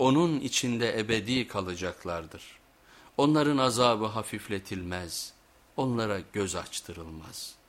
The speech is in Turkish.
onun içinde ebedi kalacaklardır. Onların azabı hafifletilmez, onlara göz açtırılmaz.''